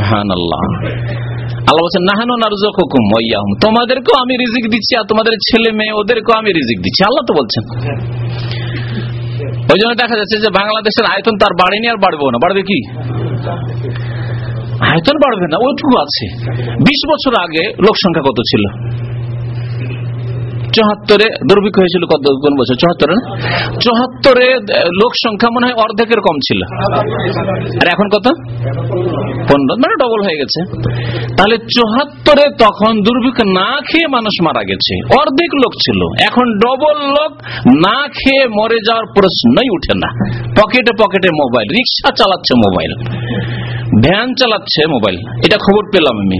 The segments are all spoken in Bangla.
আল্লাহ তো বলছেন। ওই জন্য দেখা যাচ্ছে যে বাংলাদেশের আয়তন তার বাড়েনি আর বাড়বে না। বাড়বে কি? আয়তন বাড়বে না, ওইটুকু আছে। বিশ বছর আগে লোক সংখ্যা কত ছিল? চুহাত্তরে দুর্ভিক্ষ হয়েছিল কত কোন বছর? চুহাত্তরে না? চুহাত্তরে লোক সংখ্যা মনে হয় অর্ধেকের কম ছিল। আর এখন কত? পনেরো। মানে ডবল হয়ে গেছে। তাহলে চুহাত্তরে তখন দুর্ভিক্ষ না খেয়ে মানুষ মারা গেছে। অর্ধেক লোক ছিল। এখন ডবল লোক না খেয়ে মরে যাওয়ার প্রশ্নই উঠে না। পকেটে পকেটে মোবাইল, রিক্সা চালাচ্ছে মোবাইল। ভ্যান চালাচ্ছে মোবাইল। এটা খবর পেলাম আমি।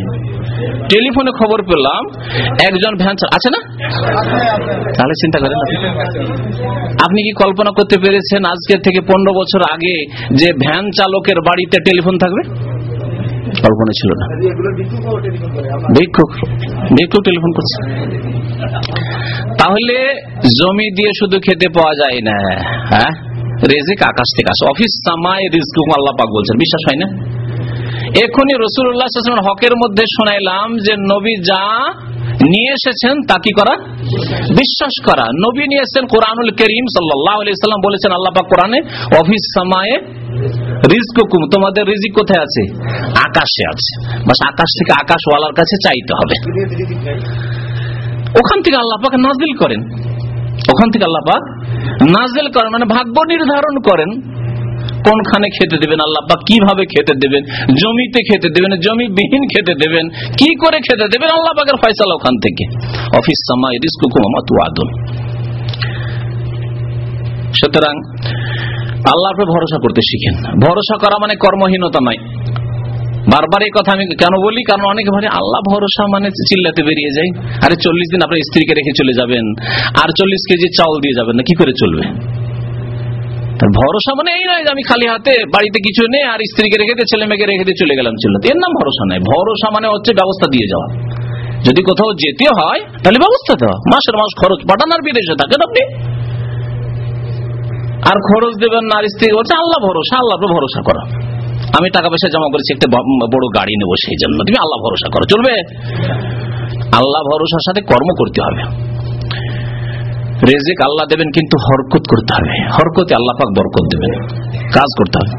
টেলিফোনে খবর পেলাম, একজন ভ্যান আছে না? তাহলে চিন্তা করেন আপনি। কি কল্পনা করতে পেরেছেন আজকের থেকে পনেরো বছর আগে যে ভ্যান চালকের বাড়িতে টেলিফোন থাকবে? কল্পনা ছিল না। ভিক্ষুক ভিক্ষুক টেলিফোন করছে। তাহলে জমি দিয়ে শুধু খেতে পাওয়া যায় না হ্যাঁ? রেজিক আকাশ থেকে আসে। অফিস সামায় রিজকুম আল্লাহ পাক বলছেন। বিশ্বাস হয় না? এখনই রসুল্লাহ হকের মধ্যে শোনাইলাম যে নবী যা নিয়ে এসেছেন তা কি করা? বিশ্বাস করা। নবী নিয়ে এসেছেন কোরআনুল করিম সাল্লাম বলেছেন আল্লাহ কোরআনে, অফিস তোমাদের রিজিক কোথায় আছে? আকাশে আছে। বাস আকাশ থেকে আকাশওয়ালার কাছে চাইতে হবে। ওখান থেকে আল্লাহ পাক নাজিল করেন। ওখান থেকে আল্লাহ পাক নাজিল করেন মানে ভাগ্য নির্ধারণ করেন। কোনখানে খেতে দেবেন, আল্লাহ পাক কীভাবে খেতে দেবেন? জমিতে খেতে দেবেন জমি বিহীন খেতে দেবেন, কি করে খেতে দেবেন? আল্লাহ পাকের ফয়সালা ওখান থেকে। অফিস সামাই রিস্কুকুম আমাতু আদুন সুতরাং আল্লাহর উপর ভরসা করতে শিখেন। ভরসা করা মানে কর্মহীনতা নয়। বারবার এই কথা আমি কেন বলি? কারণ অনেকে ভাবে আল্লাহ ভরসা মানে চিল্লাতে বেরিয়ে যায়। আরে চল্লিশ দিন আপনার স্ত্রীকে রেখে চলে যাবেন। আর চল্লিশ কেজি চাউল দিয়ে যাবেন না, কি করে চলবে? ভরসা মানে এই নয় যে আমি খালি হাতে বাড়িতে কিছু নেই, আর স্ত্রীকে রেখে দিয়ে ছেলে মেয়েকে রেখে দিয়ে চলে গেলাম চিল্লাতে এর নাম ভরসা নয় ভরসা মানে হচ্ছে ব্যবস্থা দিয়ে যাওয়া। যদি কোথাও যেতে হয়, তাহলে ব্যবস্থা দেওয়া। মাসের মাস খরচ। পাঠান আর বিদেশে থাকেন আপনি। আর খরচ দেবেন না স্ত্রী বলছে, আল্লাহ ভরসা আল্লাহ ভরসা করা। আমি টাকা পয়সা জমা করেছি, একটা বড় গাড়ি নেব সেই জন্য। তুমি আল্লাহ ভরসা করো। চলবে? আল্লাহ ভরসার সাথে কর্ম করতে হবে। রেজেক আল্লাহ দেবেন, কিন্তু হরকত করতে হবে। হরকতে আল্লাহ পাক বরকত দেবেন। কাজ করতে হবে।